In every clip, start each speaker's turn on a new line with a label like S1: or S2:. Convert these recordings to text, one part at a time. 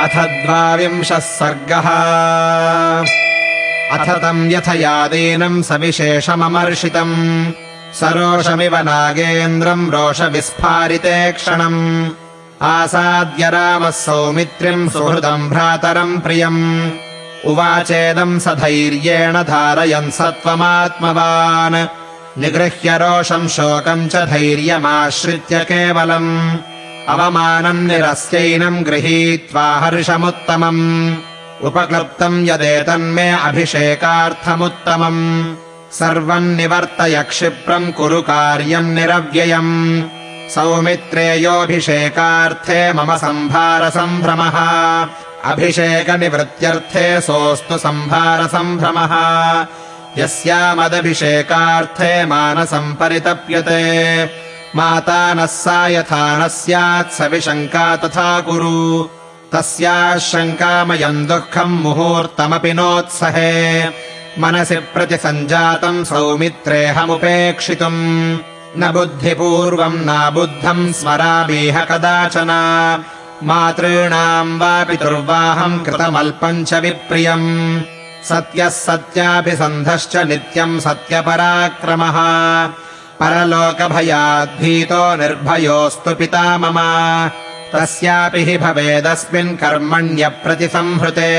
S1: अथ द्वाविंशः सर्गः। अथ तम् यथयादीनम् सविशेषममर्षितम्। सरोषमिव नागेन्द्रम् रोषविस्फारिते क्षणम्। आसाद्य रामः सौमित्रिम् सुहृदम् भ्रातरम् प्रियम्। उवाचेदम् स धैर्येण धारयन् सत्त्वमात्मवान्। निगृह्य रोषम् शोकम् च धैर्यमाश्रित्य केवलम् अवमानम् निरस्यैनम् गृहीत्वा हर्षमुत्तमम्। उपक्लृप्तम् यदेतन्मे अभिषेकार्थमुत्तमम्। सर्वम् निवर्तय क्षिप्रम् कुरु कार्यम् निरव्ययम्। सौमित्रेयोऽभिषेकार्थे मम सम्भारसम्भ्रमः। अभिषेकनिवृत्त्यर्थे सोऽस्तु सम्भारसम्भ्रमः। यस्यामदभिषेकार्थे मानसम् परितप्यते माता नः सा यथा न स्यात् सविशङ्का तथा कुरु तस्याः शङ्कामयम् दुःखम् मुहूर्तमपि नोत्सहे। मनसि प्रतिसञ्जातम् सौमित्रेऽहमुपेक्षितुम्। न बुद्धिपूर्वम् नाबुद्धम् स्मरामीह कदाचन। मातॄणाम् वा पितुर्वाहम् कृतमल्पम् च विप्रियम्। सत्यः सत्याभिसन्धश्च नित्यम् सत्यपराक्रमः परलोकभयाद्भीतो निर्भयोऽस्तु पिता मम। तस्यापि हि भवेदस्मिन् कर्मण्यप्रतिसंहृते।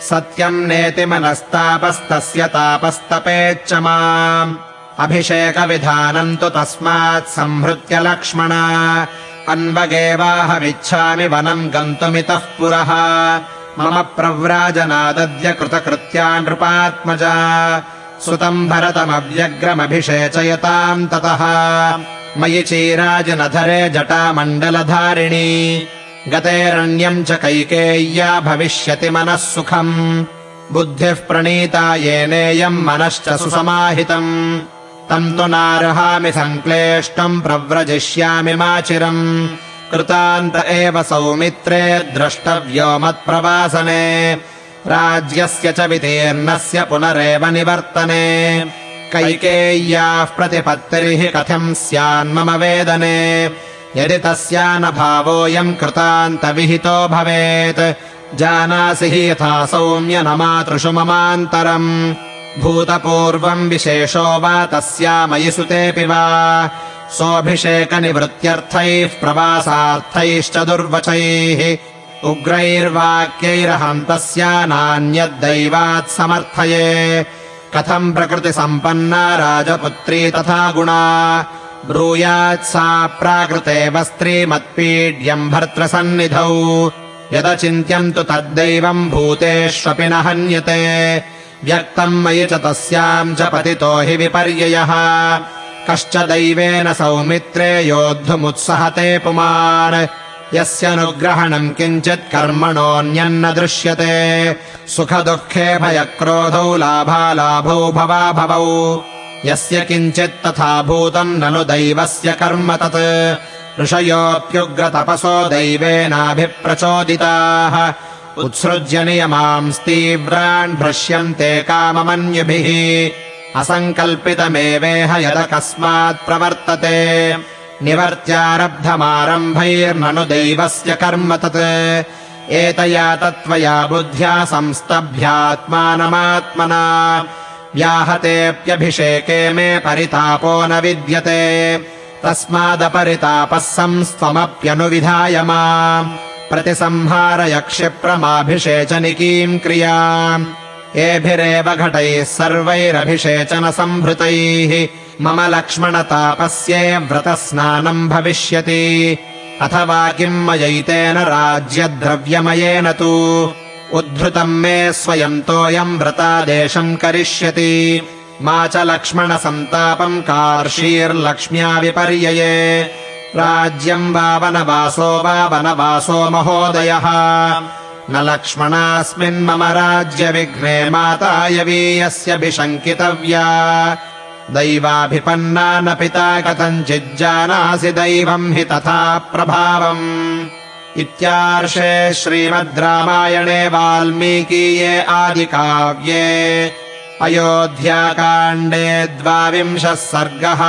S1: सत्यम् नेति मनस्तापस्तस्य तापस्तपेच्च माम्। अभिषेकविधानम् तु तस्मात् संहृत्य लक्ष्मण। अन्वगेवाहमिच्छामि वनम् गन्तुमितः पुरः। मम प्रव्राजनादद्य कृतकृत्या नृपात्मजा सुतम् भरतमव्यग्रमभिषेचयताम् ततः। मयि चीराजनधरे जटामण्डलधारिणी। गतेरण्यम् च कैकेय्या भविष्यति मनः सुखम्। बुद्धिः प्रणीता येनेयम् मनश्च सुसमाहितम्। तम् तु नार्हामि सङ्क्लेष्टम् प्रव्रजिष्यामि माचिरम् कृतान्त एव सौमित्रे द्रष्टव्यो मत्प्रवासने राज्यस्य च वितीर्णस्य पुनरेव निवर्तने। कैकेय्याः प्रतिपत्तिः कथम् स्यान्मम वेदने। यदि तस्या न भावोऽयम् कृतान्तविहितो भवेत् जानासि हि यथा सौम्य न मातृषु ममान्तरम्। भूतपूर्वम् विशेषो वा तस्या मयि सुतेऽपि वा। सोऽभिषेकनिवृत्त्यर्थैः प्रवासार्थैश्च दुर्वचैः उग्रैर्वाक्यैरहम् तस्या नान्यद्दैवात् समर्थये। कथम् प्रकृतिसम्पन्ना राजपुत्री तथा गुणा। ब्रूयात् सा प्राकृतेव स्त्रीमत्पीड्यम् भर्तृसन्निधौ। यदचिन्त्यम् तु तद्दैवम् भूतेष्वपि न हन्यते। व्यक्तम् मयि च तस्याम् च पतितो हि विपर्ययः। कश्च दैवेन सौमित्रे योद्धुमुत्सहते पुमान् यस्यनुग्रहणम् किञ्चित् कर्मणोऽन्यन्न दृश्यते। सुखदुःखे भयक्रोधौ लाभालाभौ भवाभवौ यस्य किञ्चित् तथा भूतम् ननु दैवस्य कर्म तत्। ऋषयोऽप्युग्रतपसो दैवेनाभिप्रचोदिताः। उत्सृज्य नियमांस्तीव्रान् भ्रश्यन्ते काममन्युभिः। असङ्कल्पितमेवेह यदकस्मात् प्रवर्तते निवर्त्यारब्धमारम्भैर्ननु दैवस्य कर्म तत्। एतया तत्त्वया बुद्ध्या संस्तभ्यात्मानमात्मना। व्याहतेऽप्यभिषेके मे परितापो न विद्यते। तस्मादपरितापः संस्त्वमप्यनुविधाय माम्। प्रतिसंहारय क्षिप्रमाभिषेचनिकीम् क्रियाम् एभिरेव घटैः सर्वैरभिषेचनसम्भृतैः मम लक्ष्मणतापस्ये व्रतस्नानम् भविष्यति। अथवा किम् मयैतेन राज्यद्रव्यमयेन तु। उद्धृतम् मे स्वयम् तोऽयम् व्रतादेशम् करिष्यति। मा च लक्ष्मणसन्तापम् कार्षीर्लक्ष्म्या विपर्यये। राज्यम् वा वनवासो वा वनवासो महोदयः न लक्ष्मणास्मिन् मम राज्यविघ्ने माता यवीयस्यभिशङ्कितव्या दैवाभिपन्ना न पिता कथञ्चिज्जानासि दैवम् हि तथा प्रभावम्। इत्यार्षे श्रीमद् रामायणे वाल्मीकीये आदिकाव्ये अयोध्याकाण्डे द्वाविंशः सर्गः